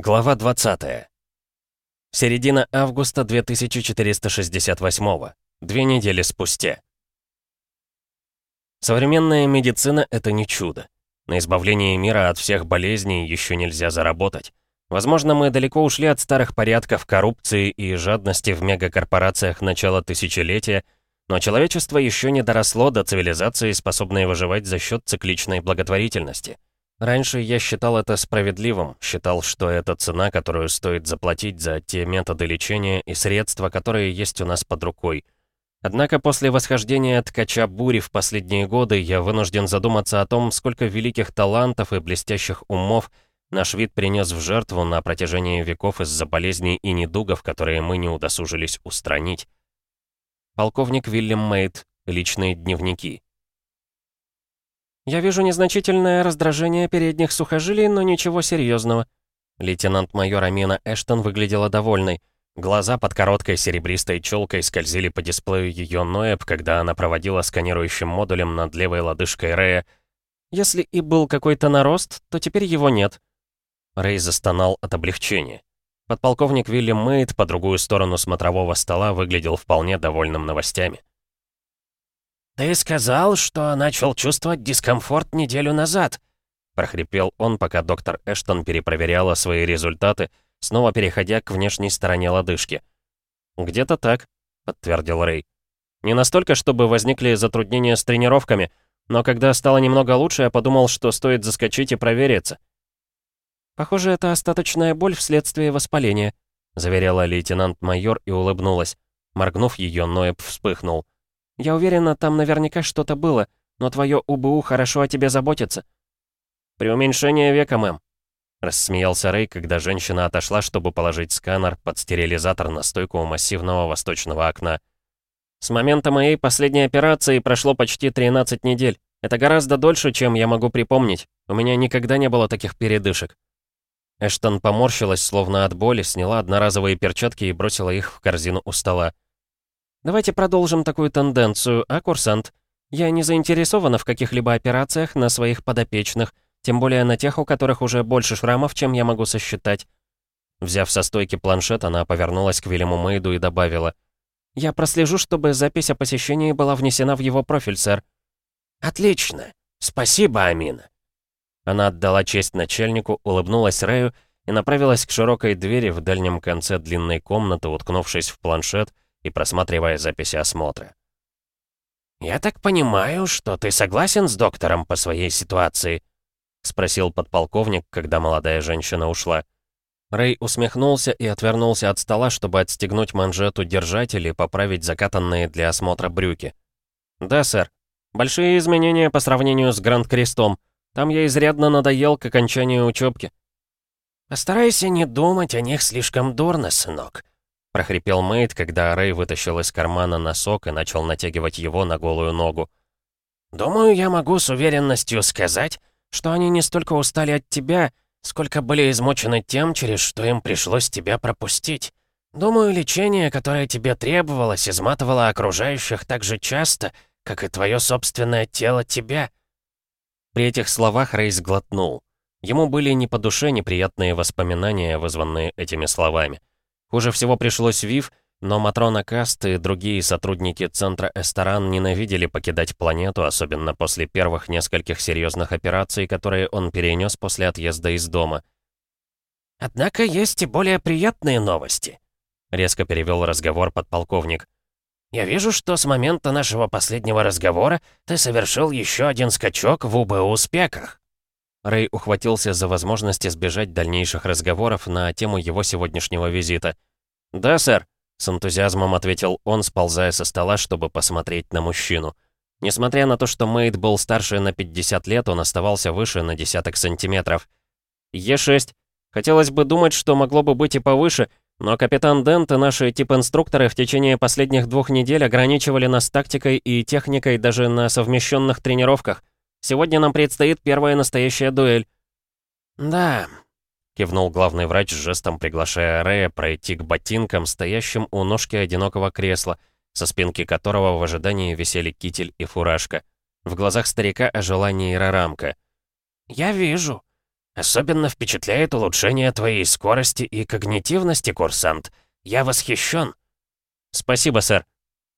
Глава 20. Середина августа 2468. Две недели спустя. Современная медицина — это не чудо. На избавление мира от всех болезней еще нельзя заработать. Возможно, мы далеко ушли от старых порядков коррупции и жадности в мегакорпорациях начала тысячелетия, но человечество еще не доросло до цивилизации, способной выживать за счет цикличной благотворительности — Раньше я считал это справедливым, считал, что это цена, которую стоит заплатить за те методы лечения и средства, которые есть у нас под рукой. Однако после восхождения ткача бури в последние годы я вынужден задуматься о том, сколько великих талантов и блестящих умов наш вид принес в жертву на протяжении веков из-за болезней и недугов, которые мы не удосужились устранить. Полковник Вильям Мейт. Личные дневники. «Я вижу незначительное раздражение передних сухожилий, но ничего серьезного. Лейтенант-майор Амина Эштон выглядела довольной. Глаза под короткой серебристой челкой скользили по дисплею ее Ноэб, когда она проводила сканирующим модулем над левой лодыжкой Рэя. Если и был какой-то нарост, то теперь его нет. Рэй застонал от облегчения. Подполковник Вильям Мэйд по другую сторону смотрового стола выглядел вполне довольным новостями. «Ты сказал, что начал чувствовать дискомфорт неделю назад», прохрипел он, пока доктор Эштон перепроверяла свои результаты, снова переходя к внешней стороне лодыжки. «Где-то так», — подтвердил Рэй. «Не настолько, чтобы возникли затруднения с тренировками, но когда стало немного лучше, я подумал, что стоит заскочить и провериться». «Похоже, это остаточная боль вследствие воспаления», — заверяла лейтенант-майор и улыбнулась. Моргнув ее, Ноэб вспыхнул. Я уверена, там наверняка что-то было, но твое УБУ хорошо о тебе заботится». «Преуменьшение века, мэм», — рассмеялся Рэй, когда женщина отошла, чтобы положить сканер под стерилизатор на стойку у массивного восточного окна. «С момента моей последней операции прошло почти 13 недель. Это гораздо дольше, чем я могу припомнить. У меня никогда не было таких передышек». Эштон поморщилась, словно от боли, сняла одноразовые перчатки и бросила их в корзину у стола. Давайте продолжим такую тенденцию, а, курсант? Я не заинтересована в каких-либо операциях на своих подопечных, тем более на тех, у которых уже больше шрамов, чем я могу сосчитать». Взяв со стойки планшет, она повернулась к Вильяму Мейду и добавила. «Я прослежу, чтобы запись о посещении была внесена в его профиль, сэр». «Отлично. Спасибо, Амина». Она отдала честь начальнику, улыбнулась Рэю и направилась к широкой двери в дальнем конце длинной комнаты, уткнувшись в планшет, и просматривая записи осмотра. «Я так понимаю, что ты согласен с доктором по своей ситуации?» — спросил подполковник, когда молодая женщина ушла. Рэй усмехнулся и отвернулся от стола, чтобы отстегнуть манжету держателя и поправить закатанные для осмотра брюки. «Да, сэр. Большие изменения по сравнению с Гранд-Крестом. Там я изрядно надоел к окончанию учебки. «Постарайся не думать о них слишком дурно, сынок прохрипел Мэйд, когда Рэй вытащил из кармана носок и начал натягивать его на голую ногу. «Думаю, я могу с уверенностью сказать, что они не столько устали от тебя, сколько были измучены тем, через что им пришлось тебя пропустить. Думаю, лечение, которое тебе требовалось, изматывало окружающих так же часто, как и твое собственное тело тебя». При этих словах Рэй сглотнул. Ему были не по душе неприятные воспоминания, вызванные этими словами. Хуже всего пришлось Вив, но Матрона Каст и другие сотрудники центра Эстеран ненавидели покидать планету, особенно после первых нескольких серьезных операций, которые он перенес после отъезда из дома. «Однако есть и более приятные новости», — резко перевел разговор подполковник. «Я вижу, что с момента нашего последнего разговора ты совершил еще один скачок в УБ-успехах». Рэй ухватился за возможность избежать дальнейших разговоров на тему его сегодняшнего визита. «Да, сэр», — с энтузиазмом ответил он, сползая со стола, чтобы посмотреть на мужчину. Несмотря на то, что Мэйд был старше на 50 лет, он оставался выше на десяток сантиметров. «Е6. Хотелось бы думать, что могло бы быть и повыше, но капитан Дент и наши тип-инструкторы в течение последних двух недель ограничивали нас тактикой и техникой даже на совмещенных тренировках. Сегодня нам предстоит первая настоящая дуэль». «Да», — кивнул главный врач жестом, приглашая Рэя пройти к ботинкам, стоящим у ножки одинокого кресла, со спинки которого в ожидании висели китель и фуражка. В глазах старика ожила нейрорамка. «Я вижу. Особенно впечатляет улучшение твоей скорости и когнитивности, курсант. Я восхищен. «Спасибо, сэр».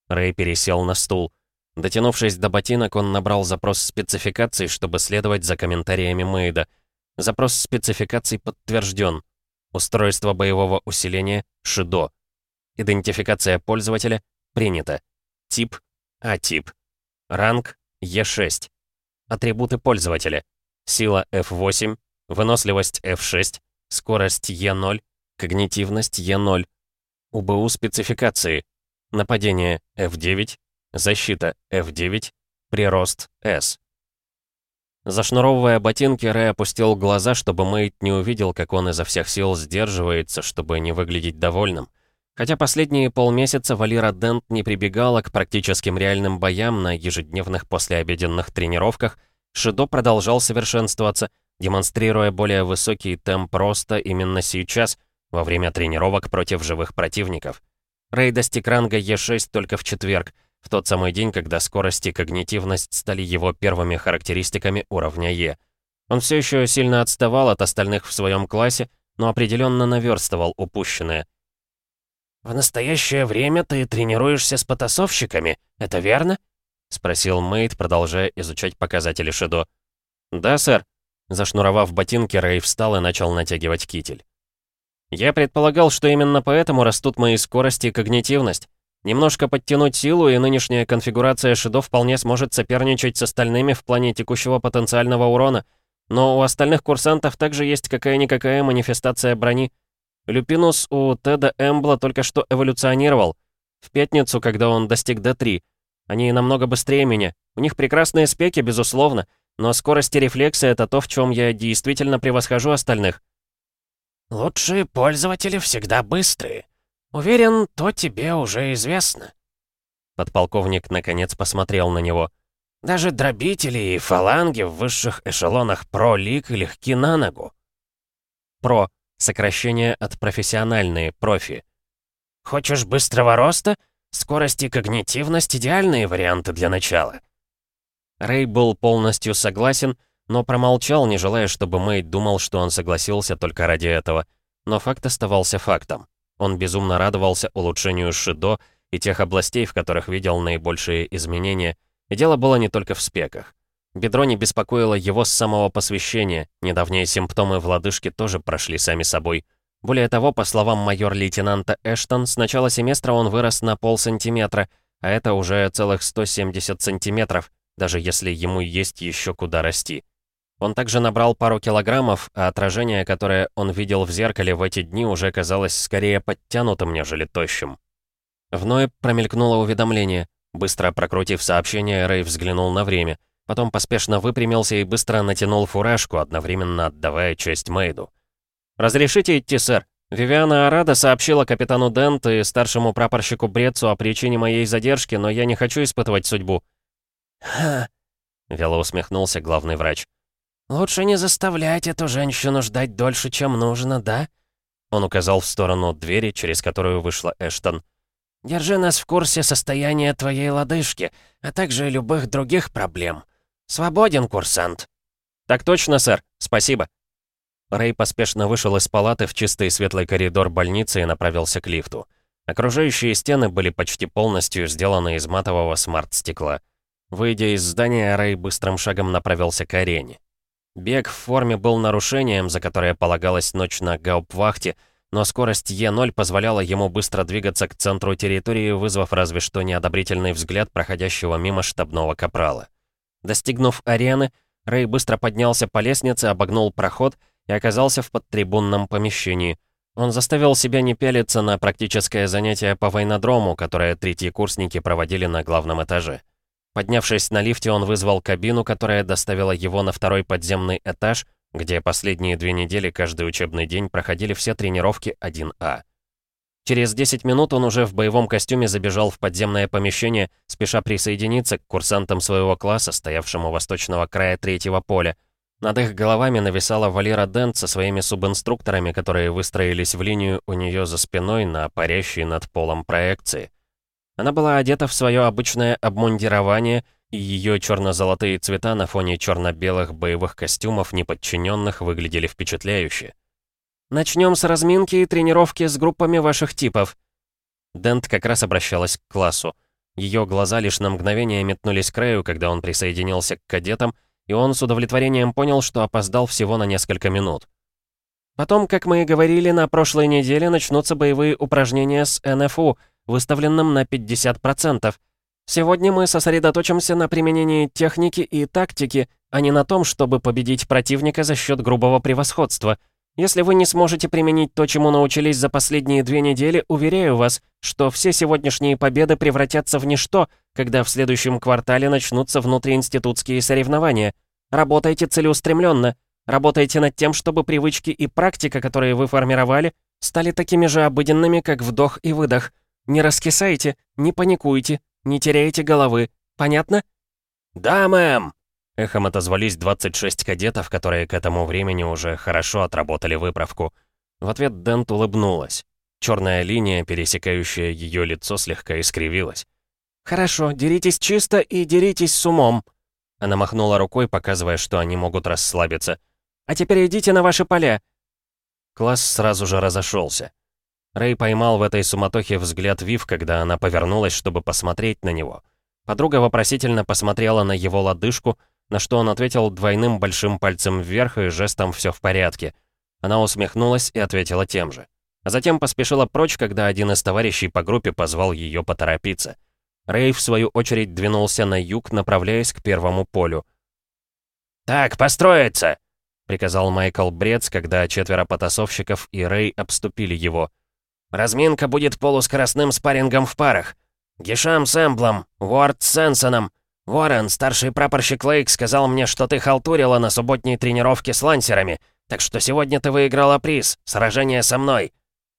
Рэй пересел на стул. Дотянувшись до ботинок, он набрал запрос спецификаций, чтобы следовать за комментариями Мэйда. Запрос спецификаций подтвержден. Устройство боевого усиления — Шидо. Идентификация пользователя — принято. Тип — А-тип. Ранг — Е6. Атрибуты пользователя. Сила F8, выносливость F6, скорость Е0, когнитивность Е0. УБУ спецификации. Нападение F9, защита F9, прирост S. Зашнуровывая ботинки, Рэй опустил глаза, чтобы Мэйд не увидел, как он изо всех сил сдерживается, чтобы не выглядеть довольным. Хотя последние полмесяца Валира Дент не прибегала к практическим реальным боям на ежедневных послеобеденных тренировках, Шидо продолжал совершенствоваться, демонстрируя более высокий темп роста именно сейчас, во время тренировок против живых противников. Рэй достиг ранга Е6 только в четверг, в тот самый день, когда скорость и когнитивность стали его первыми характеристиками уровня Е. Он все еще сильно отставал от остальных в своем классе, но определенно наверстывал упущенное. «В настоящее время ты тренируешься с потасовщиками, это верно?» — спросил Мэйд, продолжая изучать показатели Шидо. «Да, сэр». Зашнуровав ботинки, Рэй встал и начал натягивать китель. Я предполагал, что именно поэтому растут мои скорости и когнитивность. Немножко подтянуть силу, и нынешняя конфигурация Шидо вполне сможет соперничать с остальными в плане текущего потенциального урона. Но у остальных курсантов также есть какая-никакая манифестация брони. Люпинус у Теда Эмбла только что эволюционировал. В пятницу, когда он достиг D3. Они намного быстрее меня. У них прекрасные спеки, безусловно, но скорость и рефлексы — это то, в чем я действительно превосхожу остальных. «Лучшие пользователи всегда быстрые. Уверен, то тебе уже известно». Подполковник наконец посмотрел на него. «Даже дробители и фаланги в высших эшелонах про-лиг легки на ногу». «Про» — сокращение от профессиональные, профи. «Хочешь быстрого роста? Скорость и когнитивность — идеальные варианты для начала». Рэй был полностью согласен, — но промолчал, не желая, чтобы Мэйд думал, что он согласился только ради этого. Но факт оставался фактом. Он безумно радовался улучшению Шидо и тех областей, в которых видел наибольшие изменения. И дело было не только в спеках. Бедро не беспокоило его с самого посвящения, недавние симптомы в лодыжке тоже прошли сами собой. Более того, по словам майор-лейтенанта Эштон, с начала семестра он вырос на полсантиметра, а это уже целых 170 сантиметров, даже если ему есть еще куда расти. Он также набрал пару килограммов, а отражение, которое он видел в зеркале в эти дни, уже казалось скорее подтянутым, нежели тощим. Вновь промелькнуло уведомление. Быстро прокрутив сообщение, Рэй взглянул на время. Потом поспешно выпрямился и быстро натянул фуражку, одновременно отдавая честь Мэйду. «Разрешите идти, сэр? Вивиана Арада сообщила капитану Дент и старшему прапорщику Брецу о причине моей задержки, но я не хочу испытывать судьбу». «Ха!» — вяло усмехнулся главный врач. «Лучше не заставлять эту женщину ждать дольше, чем нужно, да?» Он указал в сторону двери, через которую вышла Эштон. «Держи нас в курсе состояния твоей лодыжки, а также любых других проблем. Свободен, курсант». «Так точно, сэр. Спасибо». Рэй поспешно вышел из палаты в чистый светлый коридор больницы и направился к лифту. Окружающие стены были почти полностью сделаны из матового смарт-стекла. Выйдя из здания, Рэй быстрым шагом направился к арене. Бег в форме был нарушением, за которое полагалась ночь на гауптвахте, но скорость Е0 позволяла ему быстро двигаться к центру территории, вызвав разве что неодобрительный взгляд проходящего мимо штабного капрала. Достигнув арены, Рэй быстро поднялся по лестнице, обогнул проход и оказался в подтрибунном помещении. Он заставил себя не пялиться на практическое занятие по войнодрому, которое третьи курсники проводили на главном этаже. Поднявшись на лифте, он вызвал кабину, которая доставила его на второй подземный этаж, где последние две недели каждый учебный день проходили все тренировки 1А. Через 10 минут он уже в боевом костюме забежал в подземное помещение, спеша присоединиться к курсантам своего класса, стоявшему у восточного края третьего поля. Над их головами нависала Валера Дент со своими субинструкторами, которые выстроились в линию у нее за спиной на парящей над полом проекции. Она была одета в свое обычное обмундирование и ее черно-золотые цвета на фоне черно-белых боевых костюмов неподчиненных выглядели впечатляюще. «Начнем с разминки и тренировки с группами ваших типов». Дент как раз обращалась к классу. Ее глаза лишь на мгновение метнулись к Рэю, когда он присоединился к кадетам, и он с удовлетворением понял, что опоздал всего на несколько минут. Потом, как мы и говорили, на прошлой неделе начнутся боевые упражнения с НФУ, выставленным на 50%. Сегодня мы сосредоточимся на применении техники и тактики, а не на том, чтобы победить противника за счет грубого превосходства. Если вы не сможете применить то, чему научились за последние две недели, уверяю вас, что все сегодняшние победы превратятся в ничто, когда в следующем квартале начнутся внутриинститутские соревнования. Работайте целеустремленно, работайте над тем, чтобы привычки и практика, которые вы формировали, стали такими же обыденными, как вдох и выдох. Не раскисайте, не паникуйте, не теряйте головы. Понятно?» «Да, мэм!» Эхом отозвались 26 кадетов, которые к этому времени уже хорошо отработали выправку. В ответ Дент улыбнулась. Черная линия, пересекающая ее лицо, слегка искривилась. «Хорошо, деритесь чисто и деритесь с умом». Она махнула рукой, показывая, что они могут расслабиться. «А теперь идите на ваши поля». Класс сразу же разошелся. Рэй поймал в этой суматохе взгляд Вив, когда она повернулась, чтобы посмотреть на него. Подруга вопросительно посмотрела на его лодыжку, на что он ответил двойным большим пальцем вверх и жестом «все в порядке». Она усмехнулась и ответила тем же. А затем поспешила прочь, когда один из товарищей по группе позвал ее поторопиться. Рэй, в свою очередь, двинулся на юг, направляясь к первому полю. «Так, построиться!» — приказал Майкл Брец, когда четверо потасовщиков и Рэй обступили его. Разминка будет полускоростным спаррингом в парах. Гишам с Эмблом, Уорд с Сенсоном. Уоррен, старший прапорщик Лейк, сказал мне, что ты халтурила на субботней тренировке с лансерами, так что сегодня ты выиграла приз, сражение со мной».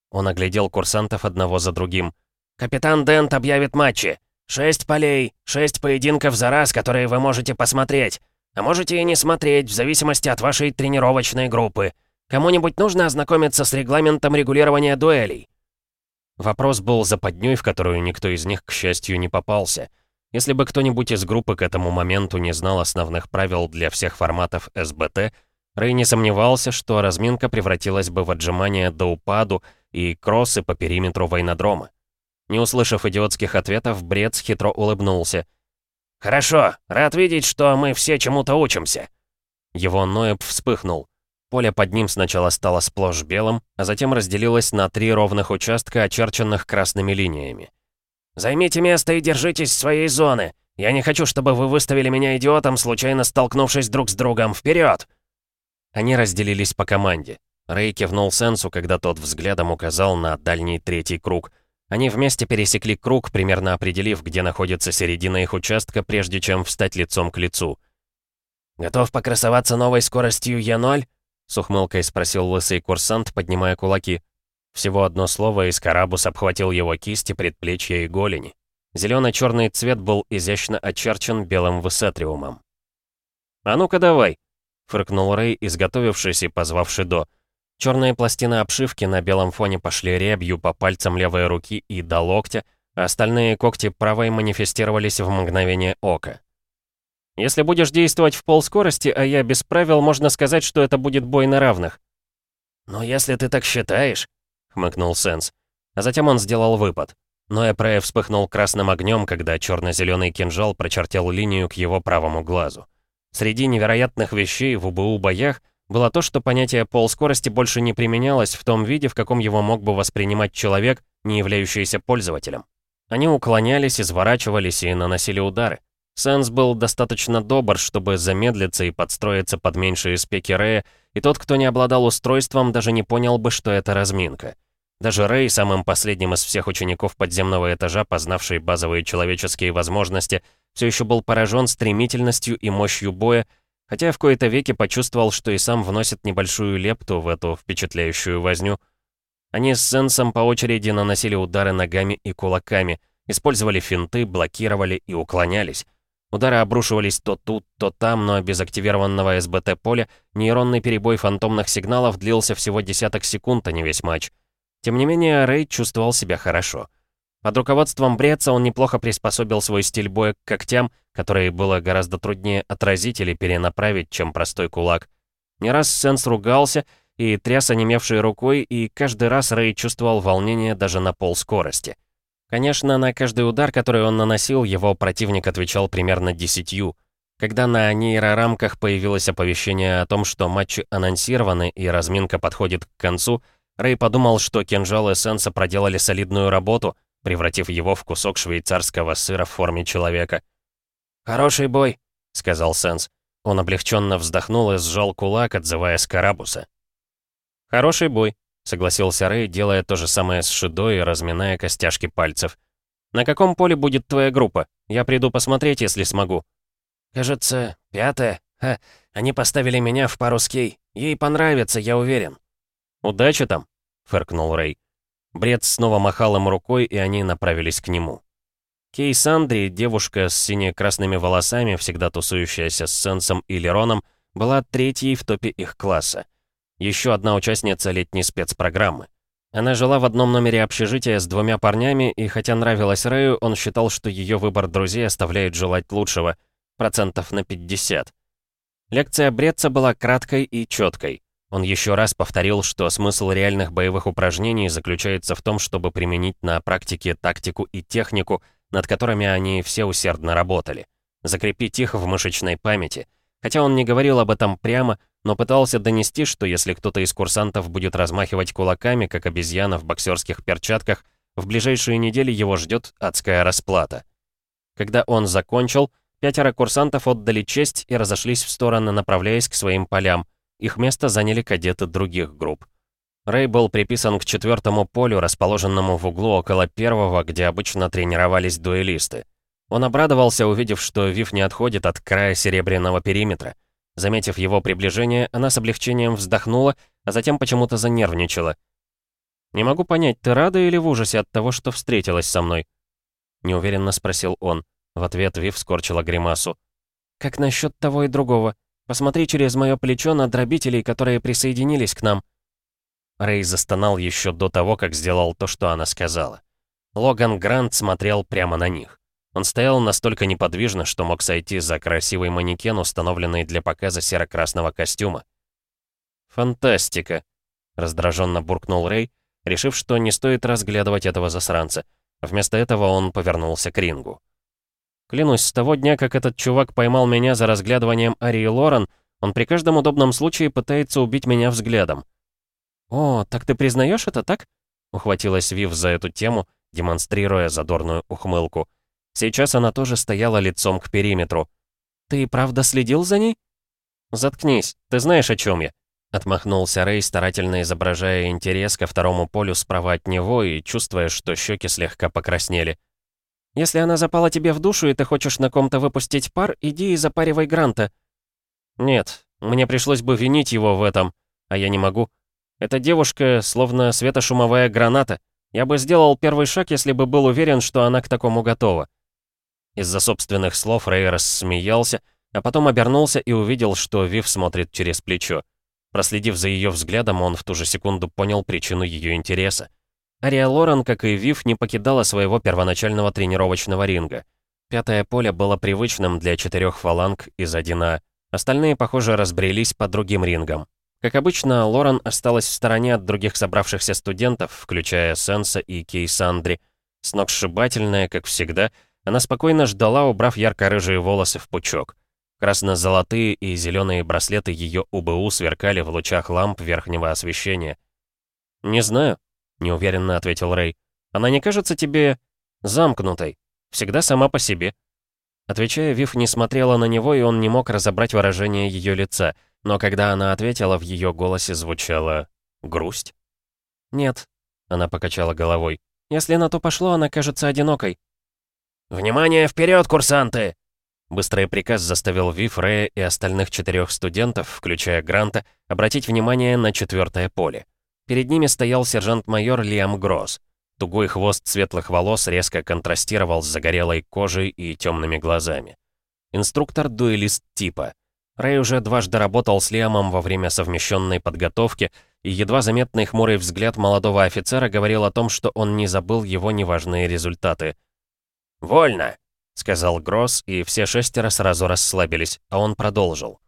Он оглядел курсантов одного за другим. «Капитан Дент объявит матчи. Шесть полей, шесть поединков за раз, которые вы можете посмотреть. А можете и не смотреть, в зависимости от вашей тренировочной группы. Кому-нибудь нужно ознакомиться с регламентом регулирования дуэлей?» Вопрос был западней, в которую никто из них, к счастью, не попался. Если бы кто-нибудь из группы к этому моменту не знал основных правил для всех форматов СБТ, Рэй не сомневался, что разминка превратилась бы в отжимание до упаду и кроссы по периметру войнодрома. Не услышав идиотских ответов, Брец хитро улыбнулся. «Хорошо, рад видеть, что мы все чему-то учимся». Его Ноэб вспыхнул. Поле под ним сначала стало сплошь белым, а затем разделилось на три ровных участка, очерченных красными линиями. «Займите место и держитесь своей зоны. Я не хочу, чтобы вы выставили меня идиотом, случайно столкнувшись друг с другом. Вперед! Они разделились по команде. Рэй кивнул Сенсу, когда тот взглядом указал на дальний третий круг. Они вместе пересекли круг, примерно определив, где находится середина их участка, прежде чем встать лицом к лицу. «Готов покрасоваться новой скоростью Е0?» С ухмылкой спросил лысый курсант, поднимая кулаки. Всего одно слово, и Скарабус обхватил его кисти, предплечья и голени. Зелено-черный цвет был изящно очерчен белым высетриумом. «А ну-ка давай!» — фыркнул Рэй, изготовившись и позвавший до. Черные пластины обшивки на белом фоне пошли рябью по пальцам левой руки и до локтя, а остальные когти правой манифестировались в мгновение ока. Если будешь действовать в полскорости, а я без правил, можно сказать, что это будет бой на равных». «Но если ты так считаешь», — хмыкнул Сенс. А затем он сделал выпад. Но Эпрея вспыхнул красным огнем, когда черно-зеленый кинжал прочертил линию к его правому глазу. Среди невероятных вещей в УБУ боях было то, что понятие полскорости больше не применялось в том виде, в каком его мог бы воспринимать человек, не являющийся пользователем. Они уклонялись, изворачивались и наносили удары. Сенс был достаточно добр, чтобы замедлиться и подстроиться под меньшие спеки Рэя, и тот, кто не обладал устройством, даже не понял бы, что это разминка. Даже Рэй, самым последним из всех учеников подземного этажа, познавший базовые человеческие возможности, все еще был поражен стремительностью и мощью боя, хотя в кои-то веки почувствовал, что и сам вносит небольшую лепту в эту впечатляющую возню. Они с Сенсом по очереди наносили удары ногами и кулаками, использовали финты, блокировали и уклонялись. Удары обрушивались то тут, то там, но без активированного СБТ-поля нейронный перебой фантомных сигналов длился всего десяток секунд, а не весь матч. Тем не менее, Рэй чувствовал себя хорошо. Под руководством Бреца он неплохо приспособил свой стиль боя к когтям, которые было гораздо труднее отразить или перенаправить, чем простой кулак. Не раз Сенс ругался и тряс онемевшей рукой, и каждый раз Рэй чувствовал волнение даже на полскорости. Конечно, на каждый удар, который он наносил, его противник отвечал примерно десятью. Когда на нейрорамках появилось оповещение о том, что матчи анонсированы и разминка подходит к концу, Рэй подумал, что кинжалы Сенса проделали солидную работу, превратив его в кусок швейцарского сыра в форме человека. «Хороший бой», — сказал Сенс. Он облегченно вздохнул и сжал кулак, отзывая Скарабуса. «Хороший бой», — согласился Рэй, делая то же самое с Шидо и разминая костяшки пальцев. «На каком поле будет твоя группа? Я приду посмотреть, если смогу». «Кажется, пятое. Ха, они поставили меня в пару с. Ей понравится, я уверен». «Удачи там», — фыркнул Рэй. Бред снова махал им рукой, и они направились к нему. Кей Сандри, девушка с сине-красными волосами, всегда тусующаяся с Сенсом и Лероном, была третьей в топе их класса. Еще одна участница летней спецпрограммы. Она жила в одном номере общежития с двумя парнями, и хотя нравилась Рэю, он считал, что ее выбор друзей оставляет желать лучшего — процентов на 50. Лекция Бретца была краткой и четкой. Он еще раз повторил, что смысл реальных боевых упражнений заключается в том, чтобы применить на практике тактику и технику, над которыми они все усердно работали. Закрепить их в мышечной памяти. Хотя он не говорил об этом прямо, но пытался донести, что если кто-то из курсантов будет размахивать кулаками, как обезьяна в боксерских перчатках, в ближайшие недели его ждет адская расплата. Когда он закончил, Пятеро курсантов отдали честь и разошлись в стороны, направляясь к своим полям. Их место заняли кадеты других групп. Рэй был приписан к четвертому полю, расположенному в углу около первого, где обычно тренировались дуэлисты. Он обрадовался, увидев, что Вив не отходит от края серебряного периметра. Заметив его приближение, она с облегчением вздохнула, а затем почему-то занервничала. «Не могу понять, ты рада или в ужасе от того, что встретилась со мной?» Неуверенно спросил он. В ответ Вив скорчила гримасу. «Как насчет того и другого? Посмотри через мое плечо на дробителей, которые присоединились к нам». Рэй застонал еще до того, как сделал то, что она сказала. Логан Грант смотрел прямо на них. Он стоял настолько неподвижно, что мог сойти за красивый манекен, установленный для показа серо-красного костюма. «Фантастика!» — раздраженно буркнул Рэй, решив, что не стоит разглядывать этого засранца. Вместо этого он повернулся к рингу. Клянусь, с того дня, как этот чувак поймал меня за разглядыванием Арии Лорен, он при каждом удобном случае пытается убить меня взглядом. «О, так ты признаешь это, так?» Ухватилась Вив за эту тему, демонстрируя задорную ухмылку. Сейчас она тоже стояла лицом к периметру. «Ты правда следил за ней?» «Заткнись, ты знаешь, о чем я?» Отмахнулся Рэй, старательно изображая интерес ко второму полю справа от него и чувствуя, что щеки слегка покраснели. Если она запала тебе в душу, и ты хочешь на ком-то выпустить пар, иди и запаривай Гранта». «Нет, мне пришлось бы винить его в этом, а я не могу. Эта девушка словно светошумовая граната. Я бы сделал первый шаг, если бы был уверен, что она к такому готова». Из-за собственных слов Рэй рассмеялся, а потом обернулся и увидел, что Вив смотрит через плечо. Проследив за ее взглядом, он в ту же секунду понял причину ее интереса. Ария Лорен, как и Вив, не покидала своего первоначального тренировочного ринга. Пятое поле было привычным для четырех фаланг из 1А. Остальные, похоже, разбрелись по другим рингам. Как обычно, Лорен осталась в стороне от других собравшихся студентов, включая Сенса и Кей Сандри. Сногсшибательная, как всегда, она спокойно ждала, убрав ярко-рыжие волосы в пучок. Красно-золотые и зеленые браслеты ее УБУ сверкали в лучах ламп верхнего освещения. «Не знаю», неуверенно ответил Рэй. «Она не кажется тебе замкнутой? Всегда сама по себе?» Отвечая, Вив не смотрела на него, и он не мог разобрать выражение ее лица, но когда она ответила, в ее голосе звучала грусть. «Нет», — она покачала головой. «Если на то пошло, она кажется одинокой». «Внимание, вперед, курсанты!» Быстрый приказ заставил Вив, Рэя и остальных четырех студентов, включая Гранта, обратить внимание на четвертое поле. Перед ними стоял сержант-майор Лиам Гросс. Тугой хвост светлых волос резко контрастировал с загорелой кожей и темными глазами. Инструктор-дуэлист типа. Рэй уже дважды работал с Лиамом во время совмещенной подготовки, и едва заметный хмурый взгляд молодого офицера говорил о том, что он не забыл его неважные результаты. «Вольно!» — сказал Гросс, и все шестеро сразу расслабились, а он продолжил.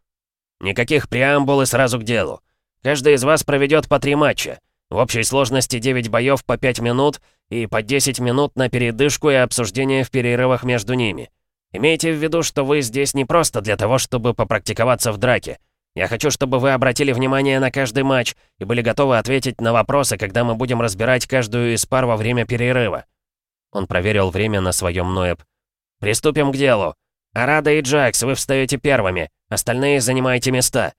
«Никаких преамбул и сразу к делу. Каждый из вас проведет по три матча. В общей сложности 9 боев по 5 минут и по 10 минут на передышку и обсуждение в перерывах между ними. Имейте в виду, что вы здесь не просто для того, чтобы попрактиковаться в драке. Я хочу, чтобы вы обратили внимание на каждый матч и были готовы ответить на вопросы, когда мы будем разбирать каждую из пар во время перерыва». Он проверил время на своем Ноэб. «Приступим к делу. Арада и Джакс, вы встаете первыми. Остальные занимайте места».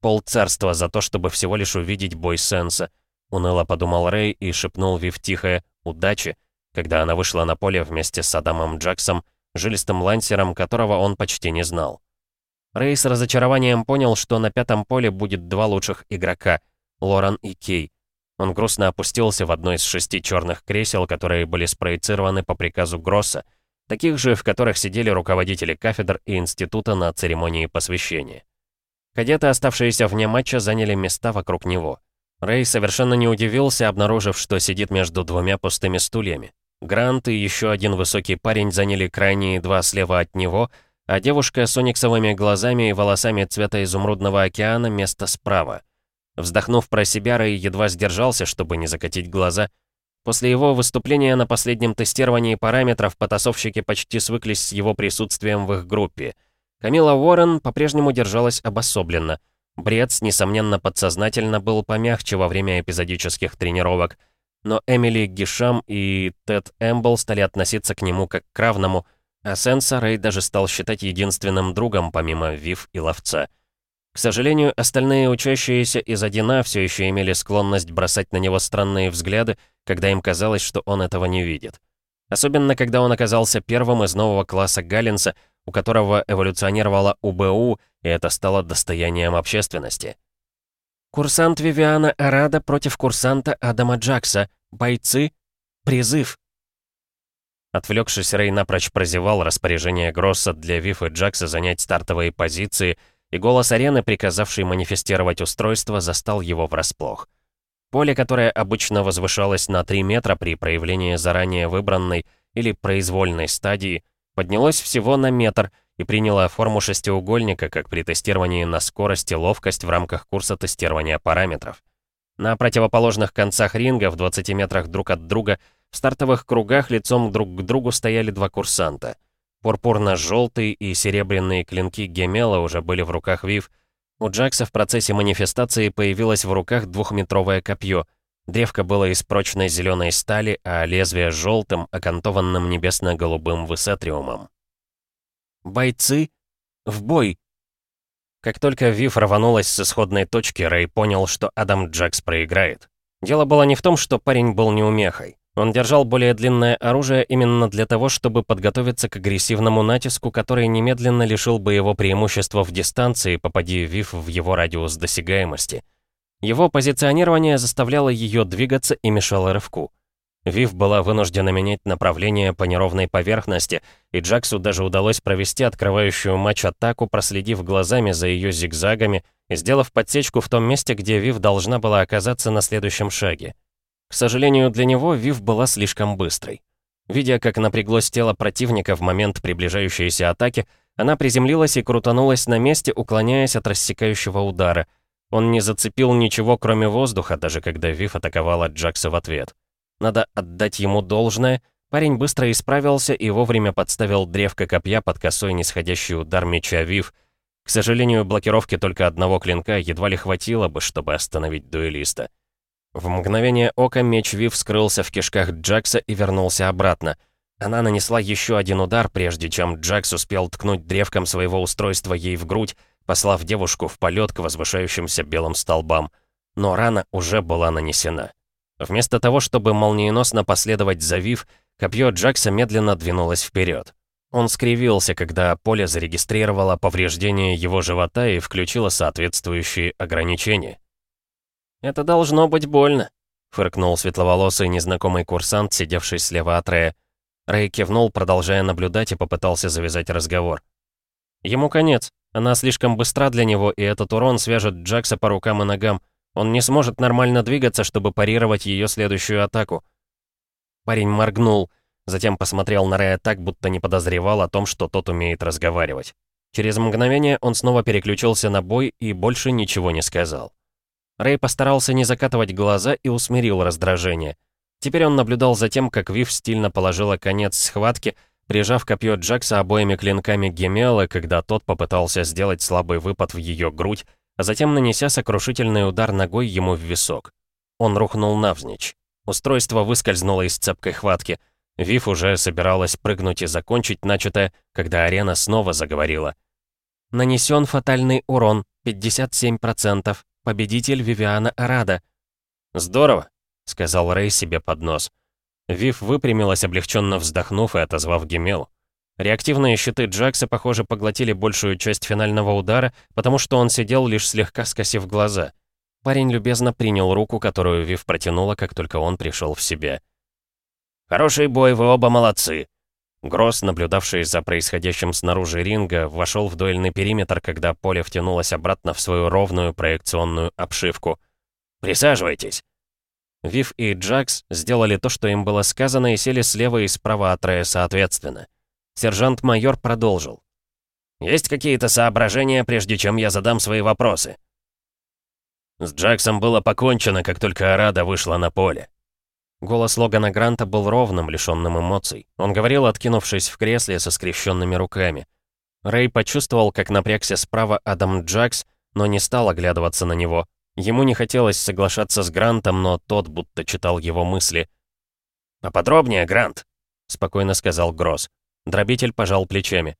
Пол царства за то, чтобы всего лишь увидеть бой Сенса. Уныло подумал Рэй и шепнул Вив тихое «Удачи», когда она вышла на поле вместе с Адамом Джексом, жилистым лансером, которого он почти не знал. Рэй с разочарованием понял, что на пятом поле будет два лучших игрока — Лоран и Кей. Он грустно опустился в одно из шести черных кресел, которые были спроецированы по приказу Гросса, таких же, в которых сидели руководители кафедр и института на церемонии посвящения. Кадеты, оставшиеся вне матча, заняли места вокруг него. Рэй совершенно не удивился, обнаружив, что сидит между двумя пустыми стульями. Грант и еще один высокий парень заняли крайние два слева от него, а девушка с ониксовыми глазами и волосами цвета изумрудного океана место справа. Вздохнув про себя, Рэй едва сдержался, чтобы не закатить глаза. После его выступления на последнем тестировании параметров потасовщики почти свыклись с его присутствием в их группе — Камила Уоррен по-прежнему держалась обособленно. Брец, несомненно, подсознательно был помягче во время эпизодических тренировок. Но Эмили Гишам и Тед Эмбл стали относиться к нему как к равному, а Сенса Рэй даже стал считать единственным другом, помимо Вив и Ловца. К сожалению, остальные учащиеся из Одина все еще имели склонность бросать на него странные взгляды, когда им казалось, что он этого не видит. Особенно, когда он оказался первым из нового класса Галлинса, у которого эволюционировала УБУ, и это стало достоянием общественности. «Курсант Вивиана Арада против курсанта Адама Джакса. Бойцы. Призыв». Отвлекшись, Рей напрочь прозевал распоряжение Гросса для Вив и Джакса занять стартовые позиции, и голос арены, приказавший манифестировать устройство, застал его врасплох. Поле, которое обычно возвышалось на 3 метра при проявлении заранее выбранной или произвольной стадии, поднялось всего на метр и приняло форму шестиугольника, как при тестировании на скорость и ловкость в рамках курса тестирования параметров. На противоположных концах ринга, в 20 метрах друг от друга, в стартовых кругах лицом друг к другу стояли два курсанта. Пурпурно-желтый и серебряные клинки Гемела уже были в руках Вив. У Джакса в процессе манифестации появилось в руках двухметровое копье — Древко было из прочной зеленой стали, а лезвие желтым, окантованным небесно-голубым высетриумом. «Бойцы! В бой!» Как только Вив рванулась с исходной точки, Рэй понял, что Адам Джекс проиграет. Дело было не в том, что парень был неумехой. Он держал более длинное оружие именно для того, чтобы подготовиться к агрессивному натиску, который немедленно лишил бы его преимущества в дистанции, попади Вив в его радиус досягаемости — его позиционирование заставляло ее двигаться и мешало рывку. Вив была вынуждена менять направление по неровной поверхности, и Джаксу даже удалось провести открывающую матч-атаку, проследив глазами за ее зигзагами и сделав подсечку в том месте, где Вив должна была оказаться на следующем шаге. К сожалению для него, Вив была слишком быстрой. Видя, как напряглось тело противника в момент приближающейся атаки, она приземлилась и крутанулась на месте, уклоняясь от рассекающего удара — он не зацепил ничего, кроме воздуха, даже когда Вив атаковала Джакса в ответ. Надо отдать ему должное, парень быстро исправился и вовремя подставил древко копья под косой нисходящий удар меча Вив. К сожалению, блокировки только одного клинка едва ли хватило бы, чтобы остановить дуэлиста. В мгновение ока меч Вив скрылся в кишках Джакса и вернулся обратно. Она нанесла еще один удар, прежде чем Джакс успел ткнуть древком своего устройства ей в грудь, послав девушку в полет к возвышающимся белым столбам. Но рана уже была нанесена. Вместо того, чтобы молниеносно последовать за Вив, копье Джакса медленно двинулось вперед. Он скривился, когда поле зарегистрировало повреждение его живота и включило соответствующие ограничения. «Это должно быть больно», — фыркнул светловолосый незнакомый курсант, сидевший слева от Рэя. Рэй кивнул, продолжая наблюдать, и попытался завязать разговор. Ему конец. Она слишком быстра для него, и этот урон свяжет Джакса по рукам и ногам. Он не сможет нормально двигаться, чтобы парировать ее следующую атаку. Парень моргнул, затем посмотрел на Рэя так, будто не подозревал о том, что тот умеет разговаривать. Через мгновение он снова переключился на бой и больше ничего не сказал. Рэй постарался не закатывать глаза и усмирил раздражение. Теперь он наблюдал за тем, как Вив стильно положила конец схватки, прижав копье Джакса обоими клинками Гемела, когда тот попытался сделать слабый выпад в ее грудь, а затем нанеся сокрушительный удар ногой ему в висок. Он рухнул навзничь. Устройство выскользнуло из цепкой хватки. Вив уже собиралась прыгнуть и закончить начатое, когда арена снова заговорила. «Нанесен фатальный урон, 57%. Победитель Вивиана Арада». «Здорово», — сказал Рэй себе под нос. Вив выпрямилась, облегченно вздохнув и отозвав Гемел. Реактивные щиты Джакса, похоже, поглотили большую часть финального удара, потому что он сидел, лишь слегка скосив глаза. Парень любезно принял руку, которую Вив протянула, как только он пришел в себя. «Хороший бой, вы оба молодцы!» Гросс, наблюдавший за происходящим снаружи ринга, вошел в дуэльный периметр, когда поле втянулось обратно в свою ровную проекционную обшивку. «Присаживайтесь!» Вив и Джакс сделали то, что им было сказано, и сели слева и справа от Рея соответственно. Сержант-майор продолжил. «Есть какие-то соображения, прежде чем я задам свои вопросы?» С Джексом было покончено, как только Арада вышла на поле. Голос Логана Гранта был ровным, лишённым эмоций. Он говорил, откинувшись в кресле со скрещенными руками. Рэй почувствовал, как напрягся справа Адам Джакс, но не стал оглядываться на него. Ему не хотелось соглашаться с Грантом, но тот будто читал его мысли. «Поподробнее, Грант», — спокойно сказал Гросс. Дробитель пожал плечами.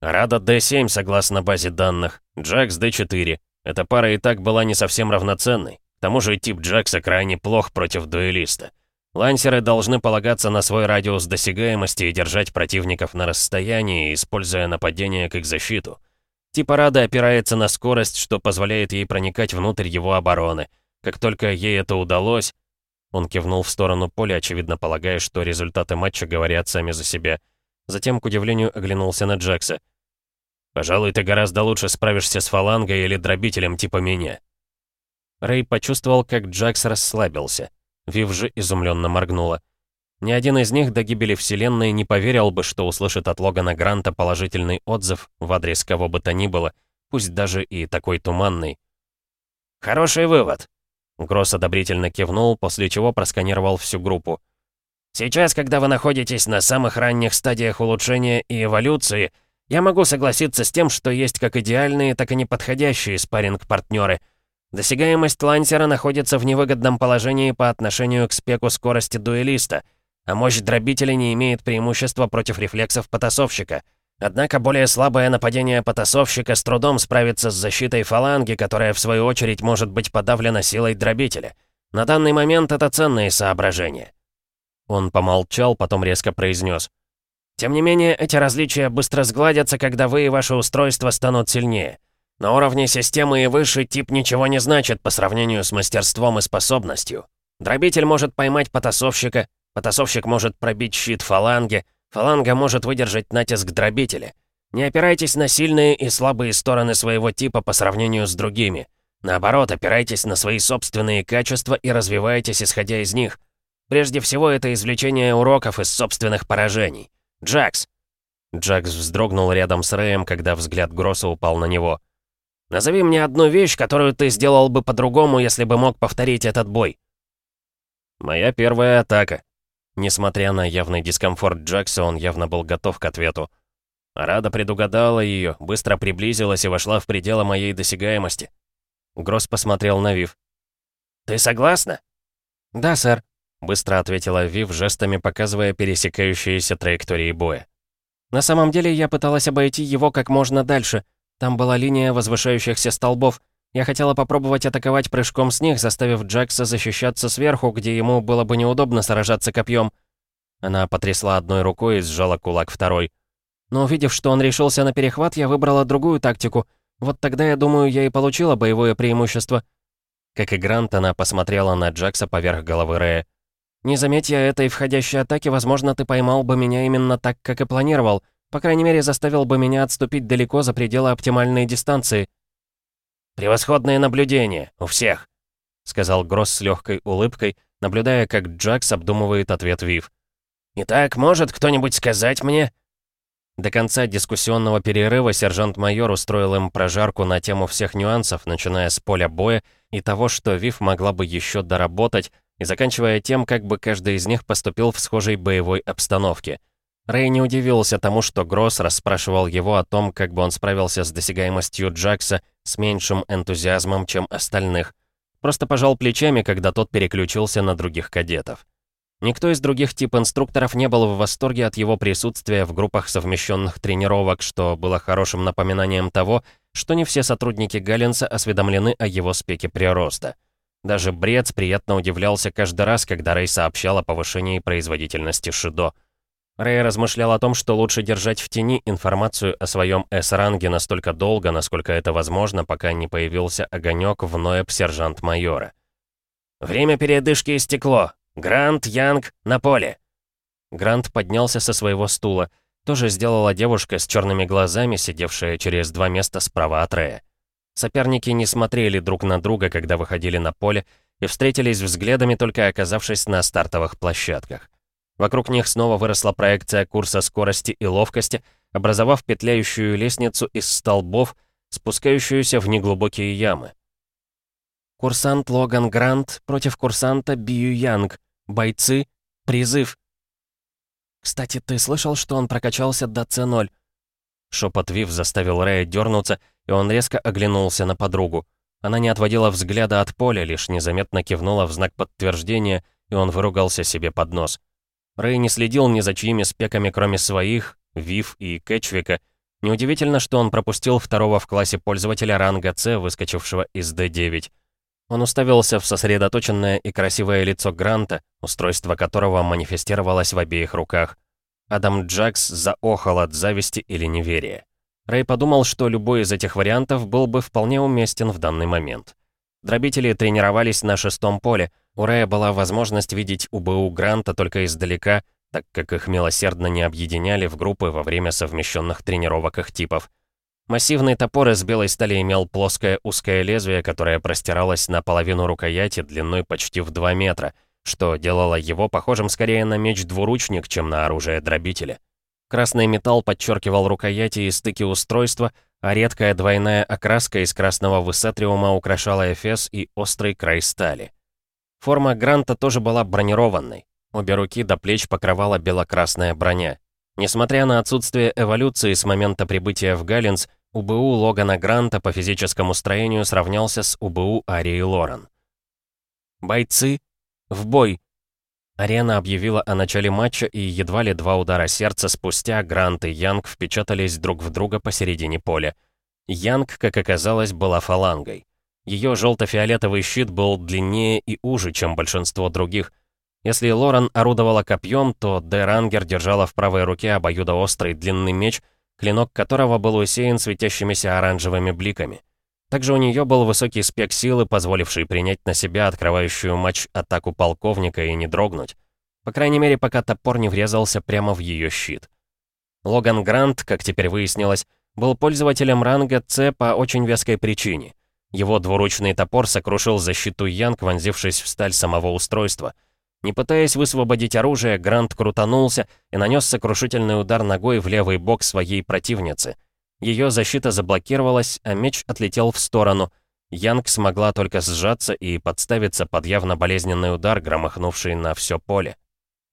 «Рада D7 согласно базе данных, Джакс D4. Эта пара и так была не совсем равноценной. К тому же тип Джекса крайне плох против дуэлиста. Лансеры должны полагаться на свой радиус досягаемости и держать противников на расстоянии, используя нападение как защиту. Тип Арада опирается на скорость, что позволяет ей проникать внутрь его обороны. Как только ей это удалось... Он кивнул в сторону поля, очевидно полагая, что результаты матча говорят сами за себя. Затем, к удивлению, оглянулся на Джекса. «Пожалуй, ты гораздо лучше справишься с фалангой или дробителем типа меня». Рэй почувствовал, как Джакс расслабился. Вив же изумленно моргнула. Ни один из них до гибели Вселенной не поверил бы, что услышит от Логана Гранта положительный отзыв в адрес кого бы то ни было, пусть даже и такой туманный. «Хороший вывод», — Гросс одобрительно кивнул, после чего просканировал всю группу. «Сейчас, когда вы находитесь на самых ранних стадиях улучшения и эволюции, я могу согласиться с тем, что есть как идеальные, так и неподходящие спарринг-партнеры. Досягаемость лансера находится в невыгодном положении по отношению к спеку скорости дуэлиста — а мощь дробителя не имеет преимущества против рефлексов потасовщика. Однако более слабое нападение потасовщика с трудом справится с защитой фаланги, которая в свою очередь может быть подавлена силой дробителя. На данный момент это ценные соображения. Он помолчал, потом резко произнес. Тем не менее, эти различия быстро сгладятся, когда вы и ваше устройство станут сильнее. На уровне системы и выше тип ничего не значит по сравнению с мастерством и способностью. Дробитель может поймать потасовщика, Потасовщик может пробить щит фаланги, фаланга может выдержать натиск дробителя. Не опирайтесь на сильные и слабые стороны своего типа по сравнению с другими. Наоборот, опирайтесь на свои собственные качества и развивайтесь, исходя из них. Прежде всего, это извлечение уроков из собственных поражений. Джакс. Джакс вздрогнул рядом с Рэем, когда взгляд Гросса упал на него. «Назови мне одну вещь, которую ты сделал бы по-другому, если бы мог повторить этот бой». «Моя первая атака», Несмотря на явный дискомфорт Джекса, он явно был готов к ответу. Рада предугадала ее, быстро приблизилась и вошла в пределы моей досягаемости. Гросс посмотрел на Вив. «Ты согласна?» «Да, сэр», — быстро ответила Вив, жестами показывая пересекающиеся траектории боя. «На самом деле я пыталась обойти его как можно дальше. Там была линия возвышающихся столбов. Я хотела попробовать атаковать прыжком с них, заставив Джекса защищаться сверху, где ему было бы неудобно сражаться копьем. Она потрясла одной рукой и сжала кулак второй. Но увидев, что он решился на перехват, я выбрала другую тактику. Вот тогда, я думаю, я и получила боевое преимущество. Как и Грант, она посмотрела на Джекса поверх головы Рэя. «Не заметь я этой входящей атаки, возможно, ты поймал бы меня именно так, как и планировал. По крайней мере, заставил бы меня отступить далеко за пределы оптимальной дистанции». «Превосходное наблюдение. У всех». — сказал Гросс с легкой улыбкой, наблюдая, как Джакс обдумывает ответ Вив. «Итак, может кто-нибудь сказать мне...» До конца дискуссионного перерыва сержант-майор устроил им прожарку на тему всех нюансов, начиная с поля боя и того, что Вив могла бы еще доработать, и заканчивая тем, как бы каждый из них поступил в схожей боевой обстановке. Рэй не удивился тому, что Гросс расспрашивал его о том, как бы он справился с досягаемостью Джакса с меньшим энтузиазмом, чем остальных. Просто пожал плечами, когда тот переключился на других кадетов. Никто из других тип инструкторов не был в восторге от его присутствия в группах совмещенных тренировок, что было хорошим напоминанием того, что не все сотрудники Галлинса осведомлены о его спеке прироста. Даже Брец приятно удивлялся каждый раз, когда Рэй сообщал о повышении производительности Шидо. Рэй размышлял о том, что лучше держать в тени информацию о своем С-ранге настолько долго, насколько это возможно, пока не появился огонек в ноэб сержант-майора. «Время передышки истекло. Грант, Янг, на поле!» Грант поднялся со своего стула. Тоже сделала девушка с черными глазами, сидевшая через два места справа от Рэя. Соперники не смотрели друг на друга, когда выходили на поле, и встретились взглядами, только оказавшись на стартовых площадках. Вокруг них снова выросла проекция курса скорости и ловкости, образовав петляющую лестницу из столбов, спускающуюся в неглубокие ямы. Курсант Логан Грант против курсанта Бию Янг. Бойцы. Призыв. «Кстати, ты слышал, что он прокачался до С0?» Шепот Вив заставил Рэя дернуться, и он резко оглянулся на подругу. Она не отводила взгляда от поля, лишь незаметно кивнула в знак подтверждения, и он выругался себе под нос. Рэй не следил ни за чьими спеками, кроме своих, Вив и Кэтчвика. Неудивительно, что он пропустил второго в классе пользователя ранга С, выскочившего из D9. Он уставился в сосредоточенное и красивое лицо Гранта, устройство которого манифестировалось в обеих руках. Адам Джакс заохал от зависти или неверия. Рэй подумал, что любой из этих вариантов был бы вполне уместен в данный момент. Дробители тренировались на шестом поле. У Рэя была возможность видеть УБУ Гранта только издалека, так как их милосердно не объединяли в группы во время совмещенных тренировок их типов. Массивный топор из белой стали имел плоское узкое лезвие, которое простиралось на половину рукояти длиной почти в 2 метра, что делало его похожим скорее на меч-двуручник, чем на оружие дробителя. Красный металл подчеркивал рукояти и стыки устройства, а редкая двойная окраска из красного высатриума украшала эфес и острый край стали. Форма Гранта тоже была бронированной. Обе руки до плеч покрывала белокрасная броня. Несмотря на отсутствие эволюции с момента прибытия в Галлинс, УБУ Логана Гранта по физическому строению сравнялся с УБУ Арии Лорен. «Бойцы! В бой!» Арена объявила о начале матча, и едва ли два удара сердца спустя Грант и Янг впечатались друг в друга посередине поля. Янг, как оказалось, была фалангой. Ее желто-фиолетовый щит был длиннее и уже, чем большинство других. Если Лорен орудовала копьем, то Де Рангер держала в правой руке обоюдоострый длинный меч — клинок которого был усеян светящимися оранжевыми бликами. Также у нее был высокий спек силы, позволивший принять на себя открывающую матч атаку полковника и не дрогнуть. По крайней мере, пока топор не врезался прямо в ее щит. Логан Грант, как теперь выяснилось, был пользователем ранга С по очень веской причине. Его двуручный топор сокрушил защиту Янг, вонзившись в сталь самого устройства — не пытаясь высвободить оружие, Грант крутанулся и нанес сокрушительный удар ногой в левый бок своей противницы. Ее защита заблокировалась, а меч отлетел в сторону. Янг смогла только сжаться и подставиться под явно болезненный удар, громыхнувший на все поле.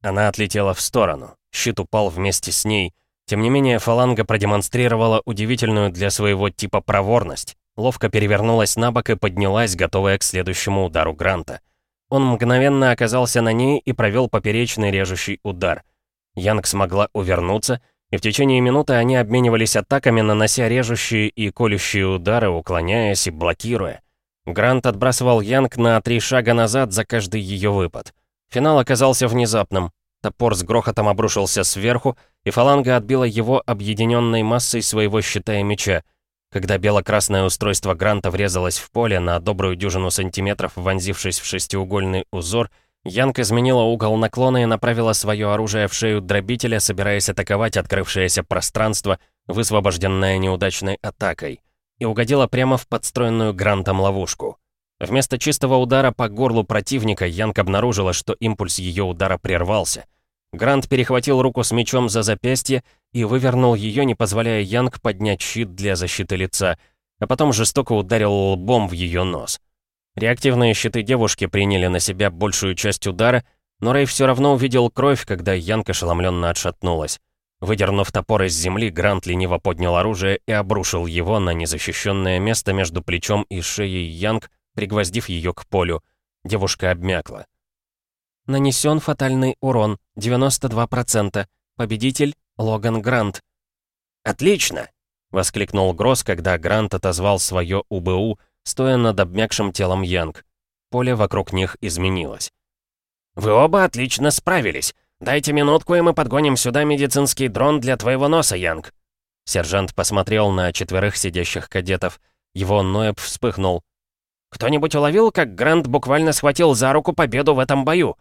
Она отлетела в сторону. Щит упал вместе с ней. Тем не менее, фаланга продемонстрировала удивительную для своего типа проворность. Ловко перевернулась на бок и поднялась, готовая к следующему удару Гранта. Он мгновенно оказался на ней и провел поперечный режущий удар. Янг смогла увернуться, и в течение минуты они обменивались атаками, нанося режущие и колющие удары, уклоняясь и блокируя. Грант отбрасывал Янг на три шага назад за каждый ее выпад. Финал оказался внезапным. Топор с грохотом обрушился сверху, и фаланга отбила его объединенной массой своего щита и меча — когда бело-красное устройство Гранта врезалось в поле на добрую дюжину сантиметров, вонзившись в шестиугольный узор, Янг изменила угол наклона и направила свое оружие в шею дробителя, собираясь атаковать открывшееся пространство, высвобожденное неудачной атакой, и угодила прямо в подстроенную Грантом ловушку. Вместо чистого удара по горлу противника Янг обнаружила, что импульс ее удара прервался. Грант перехватил руку с мечом за запястье и вывернул ее, не позволяя Янг поднять щит для защиты лица, а потом жестоко ударил лбом в ее нос. Реактивные щиты девушки приняли на себя большую часть удара, но Рэй все равно увидел кровь, когда Янг ошеломленно отшатнулась. Выдернув топор из земли, Грант лениво поднял оружие и обрушил его на незащищенное место между плечом и шеей Янг, пригвоздив ее к полю. Девушка обмякла. Нанесен фатальный урон, 92%. Победитель — Логан Грант. «Отлично!» — воскликнул Гросс, когда Грант отозвал свое УБУ, стоя над обмякшим телом Янг. Поле вокруг них изменилось. «Вы оба отлично справились. Дайте минутку, и мы подгоним сюда медицинский дрон для твоего носа, Янг». Сержант посмотрел на четверых сидящих кадетов. Его Ноэб вспыхнул. Кто-нибудь уловил, как Грант буквально схватил за руку победу в этом бою?»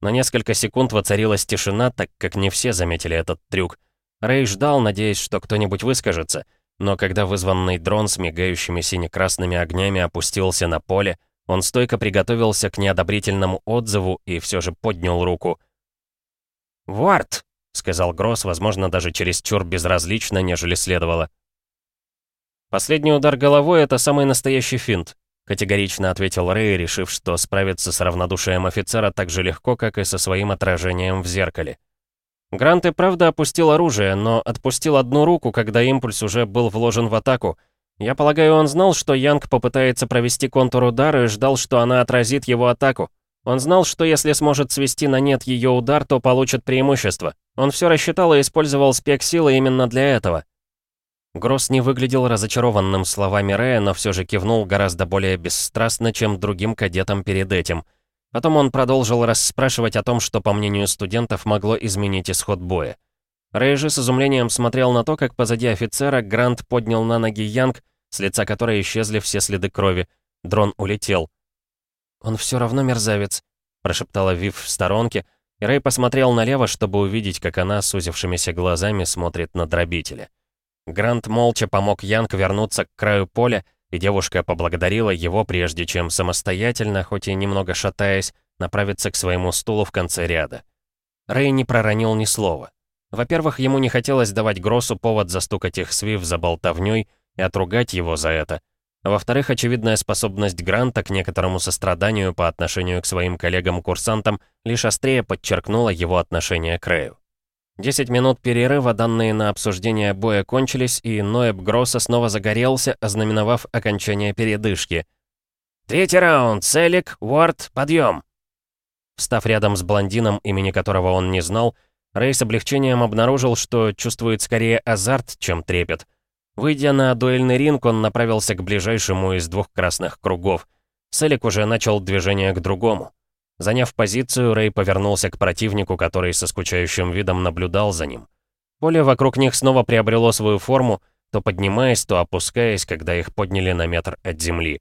На несколько секунд воцарилась тишина, так как не все заметили этот трюк. Рэй ждал, надеясь, что кто-нибудь выскажется, но когда вызванный дрон с мигающими сине-красными огнями опустился на поле, он стойко приготовился к неодобрительному отзыву и все же поднял руку. «Вард!» — сказал Гросс, возможно, даже чересчур безразлично, нежели следовало. «Последний удар головой — это самый настоящий финт», — категорично ответил Рэй, решив, что справится с равнодушием офицера так же легко, как и со своим отражением в зеркале. Грант и правда опустил оружие, но отпустил одну руку, когда импульс уже был вложен в атаку. Я полагаю, он знал, что Янг попытается провести контур удара и ждал, что она отразит его атаку. Он знал, что если сможет свести на нет ее удар, то получит преимущество. Он все рассчитал и использовал спек силы именно для этого. Гросс не выглядел разочарованным словами Рэя, но все же кивнул гораздо более бесстрастно, чем другим кадетам перед этим. Потом он продолжил расспрашивать о том, что, по мнению студентов, могло изменить исход боя. Рэй же с изумлением смотрел на то, как позади офицера Грант поднял на ноги Янг, с лица которой исчезли все следы крови. Дрон улетел. «Он все равно мерзавец», — прошептала Вив в сторонке, и Рэй посмотрел налево, чтобы увидеть, как она с узившимися глазами смотрит на дробителя. Грант молча помог Янг вернуться к краю поля, и девушка поблагодарила его, прежде чем самостоятельно, хоть и немного шатаясь, направиться к своему стулу в конце ряда. Рэй не проронил ни слова. Во-первых, ему не хотелось давать Гроссу повод застукать их свив за болтовнёй и отругать его за это. Во-вторых, очевидная способность Гранта к некоторому состраданию по отношению к своим коллегам-курсантам лишь острее подчеркнула его отношение к Рэю. Десять минут перерыва, данные на обсуждение боя, кончились, и Ноэб Гросса снова загорелся, ознаменовав окончание передышки. «Третий раунд. Селик, Уорд, подъем!» Встав рядом с блондином, имени которого он не знал, Рэй с облегчением обнаружил, что чувствует скорее азарт, чем трепет. Выйдя на дуэльный ринг, он направился к ближайшему из двух красных кругов. Селик уже начал движение к другому. Заняв позицию, Рэй повернулся к противнику, который со скучающим видом наблюдал за ним. Поле вокруг них снова приобрело свою форму, то поднимаясь, то опускаясь, когда их подняли на метр от земли.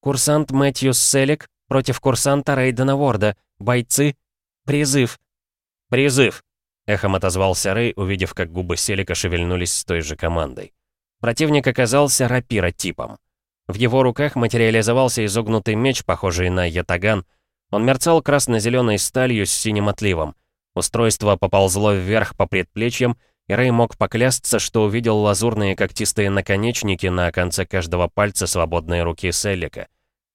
«Курсант Мэтью Селик против курсанта Рейдена Ворда. Бойцы. Призыв». «Призыв», — эхом отозвался Рэй, увидев, как губы Селика шевельнулись с той же командой. Противник оказался рапира-типом. В его руках материализовался изогнутый меч, похожий на ятаган — он мерцал красно-зеленой сталью с синим отливом. Устройство поползло вверх по предплечьям, и Рэй мог поклясться, что увидел лазурные когтистые наконечники на конце каждого пальца свободной руки Селлика.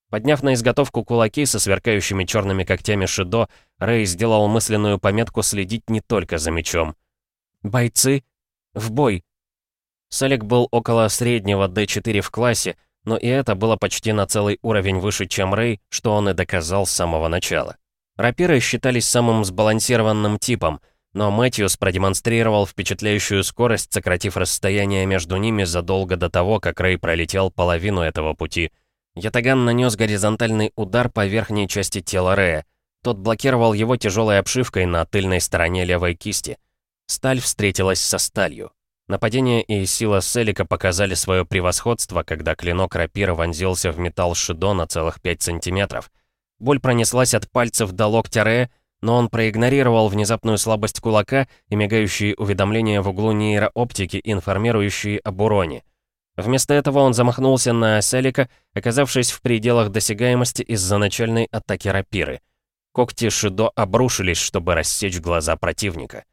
Подняв на изготовку кулаки со сверкающими черными когтями Шидо, Рэй сделал мысленную пометку следить не только за мечом. «Бойцы! В бой!» Селик был около среднего D4 в классе, но и это было почти на целый уровень выше, чем Рэй, что он и доказал с самого начала. Рапиры считались самым сбалансированным типом, но Мэтьюс продемонстрировал впечатляющую скорость, сократив расстояние между ними задолго до того, как Рэй пролетел половину этого пути. Ятаган нанес горизонтальный удар по верхней части тела Рэя. Тот блокировал его тяжелой обшивкой на тыльной стороне левой кисти. Сталь встретилась со сталью. Нападение и сила Селика показали свое превосходство, когда клинок рапира вонзился в металл Шидо на целых 5 сантиметров. Боль пронеслась от пальцев до локтя Рея, но он проигнорировал внезапную слабость кулака и мигающие уведомления в углу нейрооптики, информирующие об уроне. Вместо этого он замахнулся на Селика, оказавшись в пределах досягаемости из-за начальной атаки рапиры. Когти Шидо обрушились, чтобы рассечь глаза противника.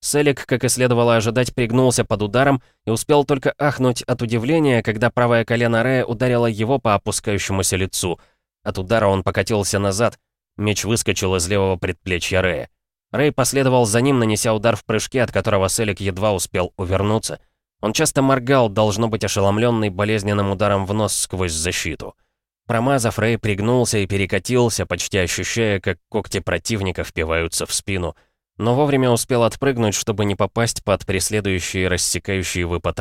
Селик, как и следовало ожидать, пригнулся под ударом и успел только ахнуть от удивления, когда правое колено Рея ударило его по опускающемуся лицу. От удара он покатился назад. Меч выскочил из левого предплечья Рея. Рэй последовал за ним, нанеся удар в прыжке, от которого Селик едва успел увернуться. Он часто моргал, должно быть ошеломленный болезненным ударом в нос сквозь защиту. Промазав, Рэй пригнулся и перекатился, почти ощущая, как когти противника впиваются в спину. Но вовремя успел отпрыгнуть, чтобы не попасть под преследующие рассекающие выпад.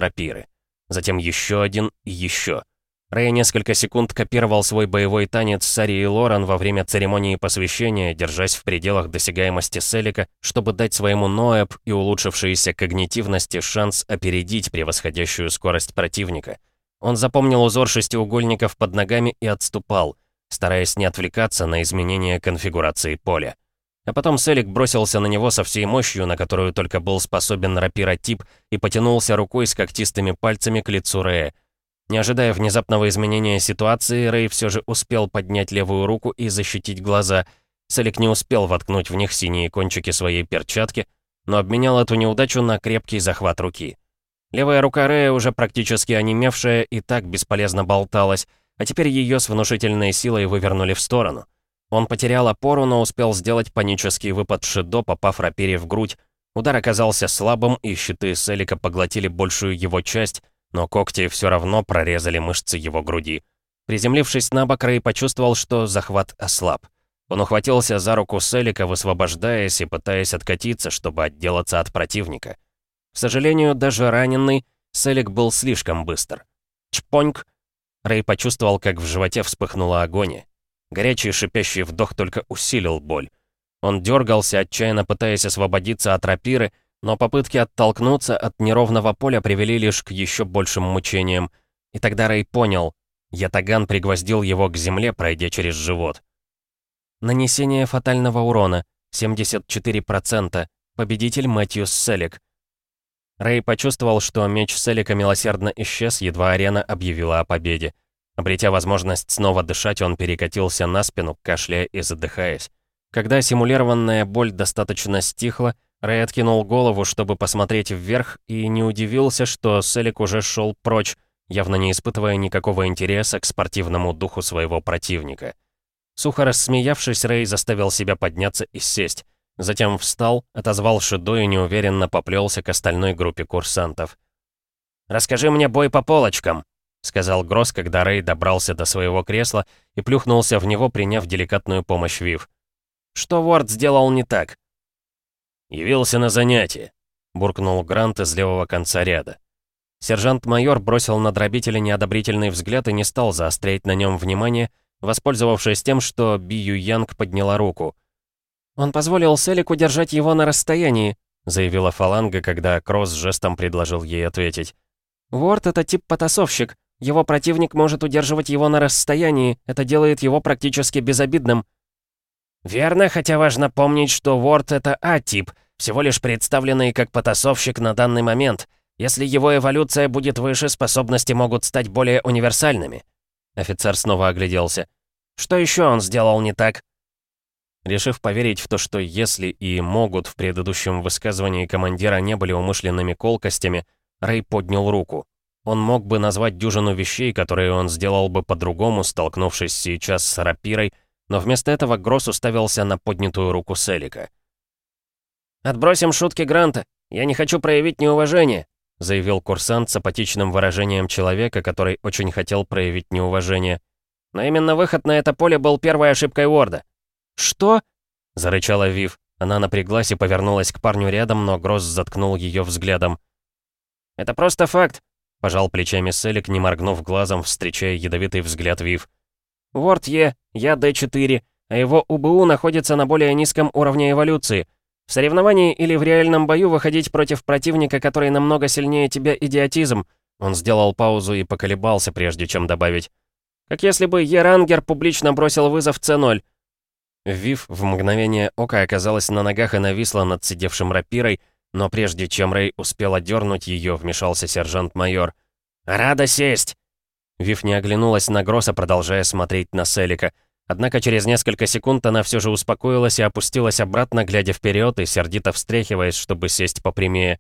Затем еще один и еще. Рэй несколько секунд копировал свой боевой танец с Арией Лоран во время церемонии посвящения, держась в пределах досягаемости Селика, чтобы дать своему Ноэб и улучшившейся когнитивности шанс опередить превосходящую скорость противника. Он запомнил узор шестиугольников под ногами и отступал, стараясь не отвлекаться на изменение конфигурации поля. А потом Селик бросился на него со всей мощью, на которую только был способен рапиротип, и потянулся рукой с когтистыми пальцами к лицу Рэя. Не ожидая внезапного изменения ситуации, Рэй все же успел поднять левую руку и защитить глаза. Селик не успел воткнуть в них синие кончики своей перчатки, но обменял эту неудачу на крепкий захват руки. Левая рука Рэя, уже практически онемевшая, и так бесполезно болталась, а теперь ее с внушительной силой вывернули в сторону. Он потерял опору, но успел сделать панический выпад Шидо, попав рапире в грудь. Удар оказался слабым, и щиты Селика поглотили большую его часть, но когти все равно прорезали мышцы его груди. Приземлившись на бок, Рэй почувствовал, что захват ослаб. Он ухватился за руку Селика, высвобождаясь и пытаясь откатиться, чтобы отделаться от противника. К сожалению, даже раненый, Селик был слишком быстр. Чпоньк! Рэй почувствовал, как в животе вспыхнула агония. Горячий шипящий вдох только усилил боль. Он дергался, отчаянно пытаясь освободиться от рапиры, но попытки оттолкнуться от неровного поля привели лишь к еще большим мучениям. И тогда Рэй понял, Ятаган пригвоздил его к земле, пройдя через живот. Нанесение фатального урона, 74%, победитель Мэтьюс Селик. Рэй почувствовал, что меч Селика милосердно исчез, едва арена объявила о победе. Обретя возможность снова дышать, он перекатился на спину, кашляя и задыхаясь. Когда симулированная боль достаточно стихла, Рэй откинул голову, чтобы посмотреть вверх, и не удивился, что Селик уже шел прочь, явно не испытывая никакого интереса к спортивному духу своего противника. Сухо рассмеявшись, Рэй заставил себя подняться и сесть. Затем встал, отозвал Шидо и неуверенно поплелся к остальной группе курсантов. «Расскажи мне бой по полочкам», — сказал Гросс, когда Рэй добрался до своего кресла и плюхнулся в него, приняв деликатную помощь Вив. «Что Уорд сделал не так?» «Явился на занятие», — буркнул Грант из левого конца ряда. Сержант-майор бросил на дробителя неодобрительный взгляд и не стал заострять на нем внимание, воспользовавшись тем, что Бию Янг подняла руку. «Он позволил Селику держать его на расстоянии», заявила Фаланга, когда Кросс жестом предложил ей ответить. «Ворд — это тип потасовщик. Его противник может удерживать его на расстоянии. Это делает его практически безобидным». Верно, хотя важно помнить, что Ворд — это А-тип, всего лишь представленный как потасовщик на данный момент. Если его эволюция будет выше, способности могут стать более универсальными. Офицер снова огляделся. Что еще он сделал не так? Решив поверить в то, что если и могут в предыдущем высказывании командира не были умышленными колкостями, Рэй поднял руку. Он мог бы назвать дюжину вещей, которые он сделал бы по-другому, столкнувшись сейчас с рапирой, но вместо этого Гросс уставился на поднятую руку Селика. «Отбросим шутки Гранта. Я не хочу проявить неуважение», заявил курсант с апатичным выражением человека, который очень хотел проявить неуважение. «Но именно выход на это поле был первой ошибкой Уорда». «Что?» — зарычала Вив. Она напряглась и повернулась к парню рядом, но Гросс заткнул ее взглядом. «Это просто факт», — пожал плечами Селик, не моргнув глазом, встречая ядовитый взгляд Вив. Ворд Е, я Д4, а его УБУ находится на более низком уровне эволюции. В соревновании или в реальном бою выходить против противника, который намного сильнее тебя, идиотизм. Он сделал паузу и поколебался, прежде чем добавить. Как если бы Ерангер публично бросил вызов С0. Вив в мгновение ока оказалась на ногах и нависла над сидевшим рапирой, но прежде чем Рэй успел одернуть ее, вмешался сержант-майор. «Рада сесть!» Вив не оглянулась на Гросса, продолжая смотреть на Селика. Однако через несколько секунд она все же успокоилась и опустилась обратно, глядя вперед и сердито встряхиваясь, чтобы сесть попрямее.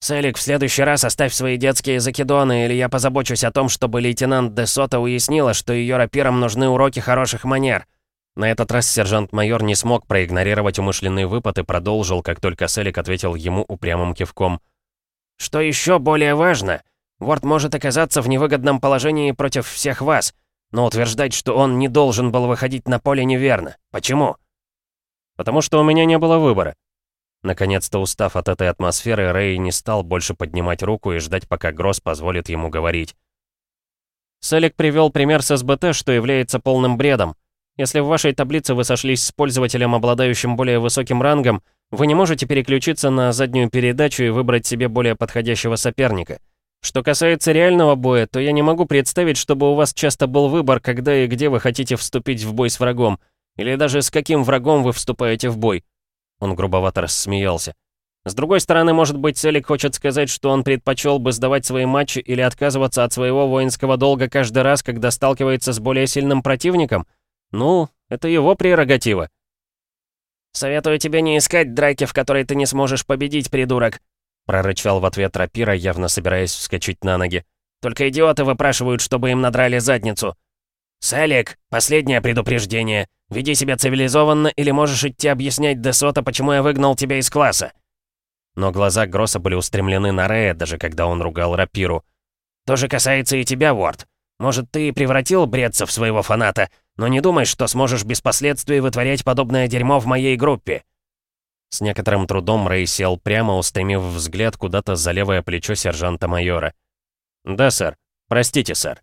«Селик, в следующий раз оставь свои детские закидоны, или я позабочусь о том, чтобы лейтенант Десота уяснила, что ее рапирам нужны уроки хороших манер». На этот раз сержант-майор не смог проигнорировать умышленный выпад и продолжил, как только Селик ответил ему упрямым кивком. «Что еще более важно, Ворд может оказаться в невыгодном положении против всех вас, но утверждать, что он не должен был выходить на поле, неверно. Почему?» «Потому что у меня не было выбора». Наконец-то устав от этой атмосферы, Рэй не стал больше поднимать руку и ждать, пока Гросс позволит ему говорить. Селик привел пример с СБТ, что является полным бредом. Если в вашей таблице вы сошлись с пользователем, обладающим более высоким рангом, вы не можете переключиться на заднюю передачу и выбрать себе более подходящего соперника. Что касается реального боя, то я не могу представить, чтобы у вас часто был выбор, когда и где вы хотите вступить в бой с врагом. Или даже с каким врагом вы вступаете в бой. Он грубовато рассмеялся. С другой стороны, может быть, Селик хочет сказать, что он предпочел бы сдавать свои матчи или отказываться от своего воинского долга каждый раз, когда сталкивается с более сильным противником? Ну, это его прерогатива. «Советую тебе не искать драки, в которой ты не сможешь победить, придурок», прорычал в ответ рапира, явно собираясь вскочить на ноги. «Только идиоты выпрашивают, чтобы им надрали задницу». «Селик, последнее предупреждение. Веди себя цивилизованно, или можешь идти объяснять Десота, почему я выгнал тебя из класса». Но глаза Гросса были устремлены на Рея, даже когда он ругал рапиру. «То же касается и тебя, Ворд. Может, ты превратил бредца в своего фаната, но не думай, что сможешь без последствий вытворять подобное дерьмо в моей группе». С некоторым трудом Рэй сел прямо, устремив взгляд куда-то за левое плечо сержанта-майора. «Да, сэр. Простите, сэр».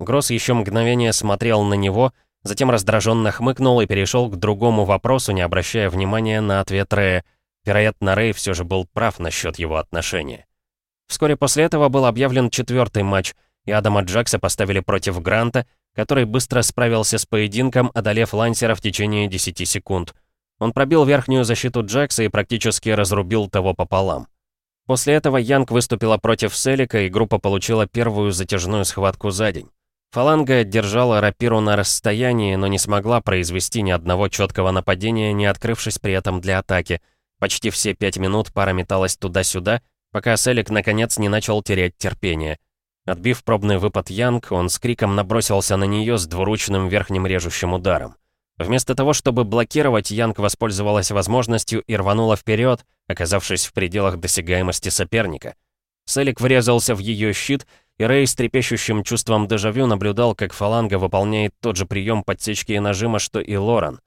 Гросс еще мгновение смотрел на него, затем раздраженно хмыкнул и перешел к другому вопросу, не обращая внимания на ответ Рэя. Вероятно, Рэй все же был прав насчет его отношения. Вскоре после этого был объявлен четвертый матч, и Адама Джакса поставили против Гранта, который быстро справился с поединком, одолев лансера в течение 10 секунд. Он пробил верхнюю защиту Джекса и практически разрубил того пополам. После этого Янг выступила против Селика, и группа получила первую затяжную схватку за день. Фаланга держала рапиру на расстоянии, но не смогла произвести ни одного четкого нападения, не открывшись при этом для атаки. Почти все пять минут пара металась туда-сюда, пока Селик наконец не начал терять терпение. Отбив пробный выпад Янг, он с криком набросился на нее с двуручным верхним режущим ударом. Вместо того, чтобы блокировать, Янг воспользовалась возможностью и рванула вперед, оказавшись в пределах досягаемости соперника. Селик врезался в ее щит, и Рэй с трепещущим чувством дежавю наблюдал, как фаланга выполняет тот же прием подсечки и нажима, что и Лоран.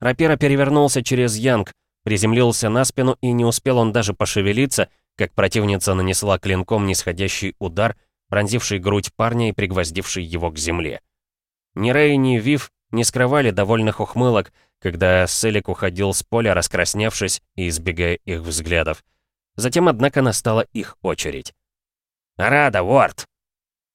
Рапира перевернулся через Янг, приземлился на спину, и не успел он даже пошевелиться, как противница нанесла клинком нисходящий удар, пронзивший грудь парня и пригвоздивший его к земле. Ни Рэй, ни Вив не скрывали довольных ухмылок, когда Селик уходил с поля, раскрасневшись и избегая их взглядов. Затем, однако, настала их очередь. «Рада, Уорд!»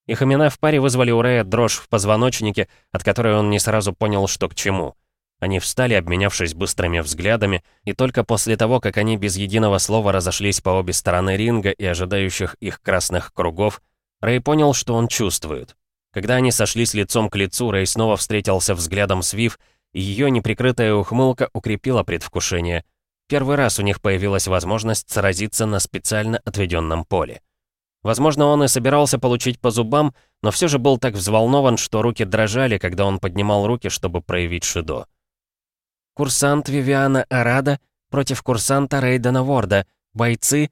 Их имена в паре вызвали у Рэя дрожь в позвоночнике, от которой он не сразу понял, что к чему. Они встали, обменявшись быстрыми взглядами, и только после того, как они без единого слова разошлись по обе стороны ринга и ожидающих их красных кругов, Рэй понял, что он чувствует. Когда они сошлись лицом к лицу, Рэй снова встретился взглядом с Вив, и ее неприкрытая ухмылка укрепила предвкушение. Первый раз у них появилась возможность сразиться на специально отведенном поле. Возможно, он и собирался получить по зубам, но все же был так взволнован, что руки дрожали, когда он поднимал руки, чтобы проявить Шидо. «Курсант Вивиана Арада против курсанта Рейдена Ворда. Бойцы.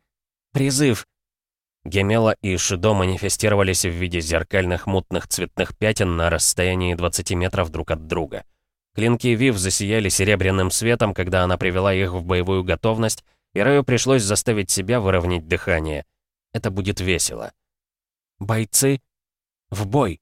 Призыв. Гемела и Шидо манифестировались в виде зеркальных мутных цветных пятен на расстоянии 20 метров друг от друга. Клинки Вив засияли серебряным светом, когда она привела их в боевую готовность, и Рэю пришлось заставить себя выровнять дыхание. Это будет весело. «Бойцы, в бой!»